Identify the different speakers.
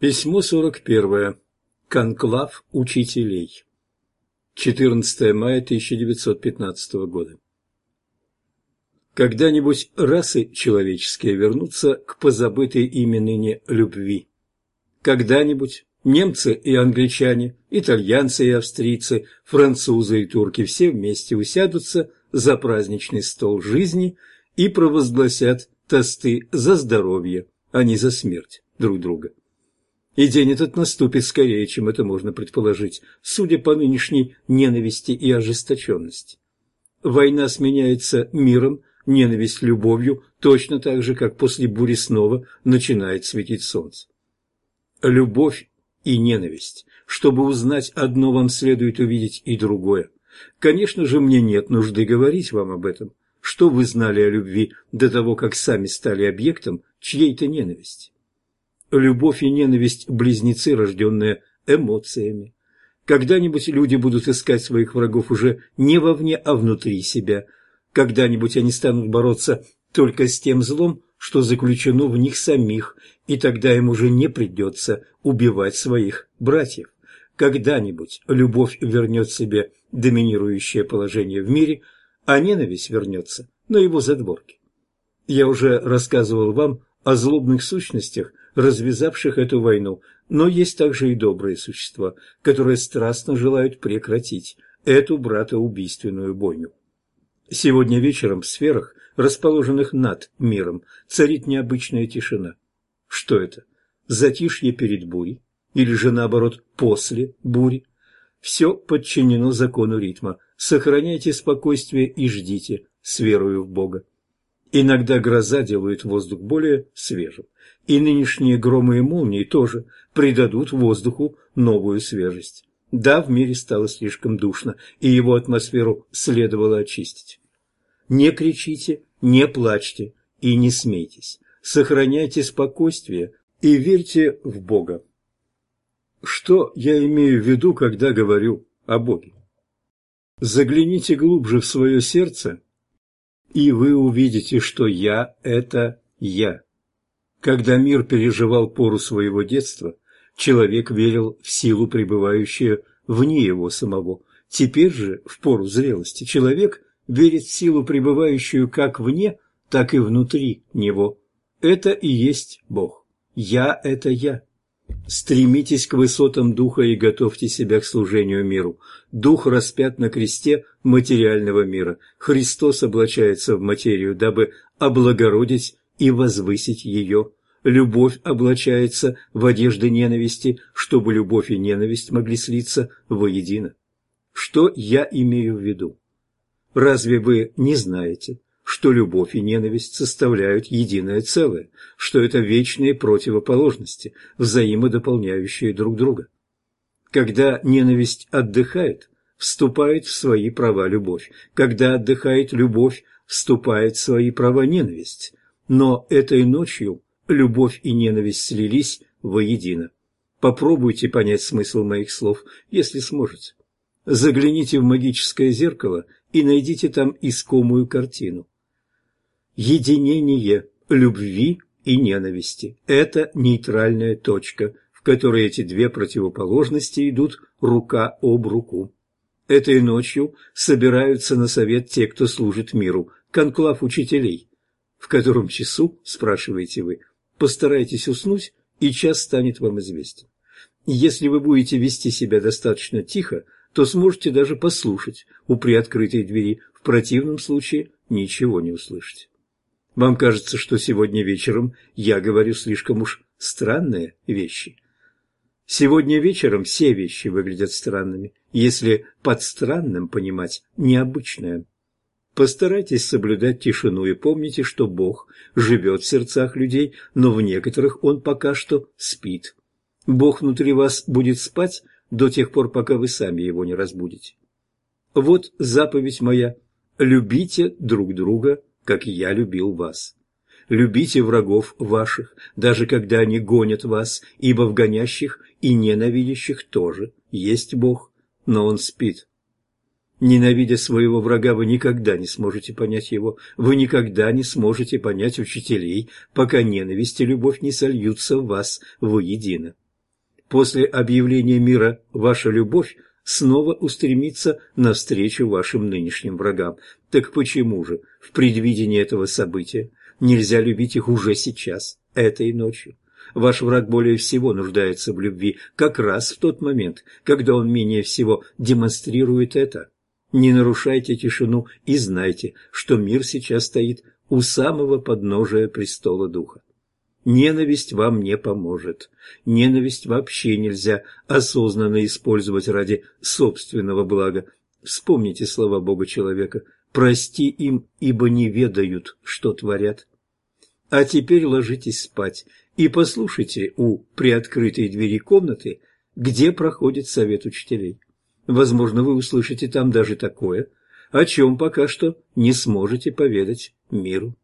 Speaker 1: Письмо 41. Конклав учителей. 14 мая 1915 года. Когда-нибудь расы человеческие вернутся к позабытой ими ныне любви. Когда-нибудь немцы и англичане, итальянцы и австрийцы, французы и турки все вместе усядутся за праздничный стол жизни и провозгласят тосты за здоровье, а не за смерть друг друга. И день этот наступит скорее, чем это можно предположить, судя по нынешней ненависти и ожесточенности. Война сменяется миром, ненависть любовью, точно так же, как после бури снова начинает светить солнце. Любовь и ненависть. Чтобы узнать одно, вам следует увидеть и другое. Конечно же, мне нет нужды говорить вам об этом. Что вы знали о любви до того, как сами стали объектом чьей-то ненависти? Любовь и ненависть – близнецы, рожденные эмоциями. Когда-нибудь люди будут искать своих врагов уже не вовне, а внутри себя. Когда-нибудь они станут бороться только с тем злом, что заключено в них самих, и тогда им уже не придется убивать своих братьев. Когда-нибудь любовь вернет себе доминирующее положение в мире, а ненависть вернется на его задворки. Я уже рассказывал вам о злобных сущностях, развязавших эту войну, но есть также и добрые существа, которые страстно желают прекратить эту братоубийственную бойню. Сегодня вечером в сферах, расположенных над миром, царит необычная тишина. Что это? Затишье перед бурей? Или же наоборот после бури? Все подчинено закону ритма. Сохраняйте спокойствие и ждите с верою в Бога. Иногда гроза делает воздух более свежим, и нынешние громы и молнии тоже придадут воздуху новую свежесть. Да, в мире стало слишком душно, и его атмосферу следовало очистить. Не кричите, не плачьте и не смейтесь. Сохраняйте спокойствие и верьте в Бога. Что я имею в виду, когда говорю о Боге? Загляните глубже в свое сердце и вы увидите, что я – это я. Когда мир переживал пору своего детства, человек верил в силу, пребывающую вне его самого. Теперь же, в пору зрелости, человек верит в силу, пребывающую как вне, так и внутри него. Это и есть Бог. Я – это я. Стремитесь к высотам духа и готовьте себя к служению миру. Дух распят на кресте материального мира. Христос облачается в материю, дабы облагородить и возвысить ее. Любовь облачается в одежды ненависти, чтобы любовь и ненависть могли слиться воедино. Что я имею в виду? Разве вы не знаете, что любовь и ненависть составляют единое целое, что это вечные противоположности, взаимодополняющие друг друга. Когда ненависть отдыхает, вступает в свои права любовь. Когда отдыхает любовь, вступает в свои права ненависть. Но этой ночью любовь и ненависть слились воедино. Попробуйте понять смысл моих слов, если сможете. Загляните в магическое зеркало и найдите там искомую картину единение любви и ненависти. Это нейтральная точка, в которой эти две противоположности идут рука об руку. Этой ночью собираются на совет те, кто служит миру, конклав учителей. В котором часу, спрашиваете вы, постарайтесь уснуть, и час станет вам известен. Если вы будете вести себя достаточно тихо, то сможете даже послушать у приоткрытой двери, в противном случае ничего не услышите. Вам кажется, что сегодня вечером я говорю слишком уж странные вещи. Сегодня вечером все вещи выглядят странными, если под странным понимать необычное. Постарайтесь соблюдать тишину и помните, что Бог живет в сердцах людей, но в некоторых Он пока что спит. Бог внутри вас будет спать до тех пор, пока вы сами Его не разбудите. Вот заповедь моя – любите друг друга как я любил вас. Любите врагов ваших, даже когда они гонят вас, ибо в гонящих и ненавидящих тоже есть Бог, но Он спит. Ненавидя своего врага, вы никогда не сможете понять его, вы никогда не сможете понять учителей, пока ненависть и любовь не сольются в вас воедино. после объявления мира ваша любовь снова устремится навстречу вашим нынешним врагам. Так почему же в предвидении этого события нельзя любить их уже сейчас, этой ночью? Ваш враг более всего нуждается в любви как раз в тот момент, когда он менее всего демонстрирует это. Не нарушайте тишину и знайте, что мир сейчас стоит у самого подножия престола Духа. Ненависть вам не поможет. Ненависть вообще нельзя осознанно использовать ради собственного блага. Вспомните слова Бога человека «Прости им, ибо не ведают, что творят». А теперь ложитесь спать и послушайте у приоткрытой двери комнаты, где проходит совет учителей. Возможно, вы услышите там даже такое, о чем пока что не сможете поведать миру.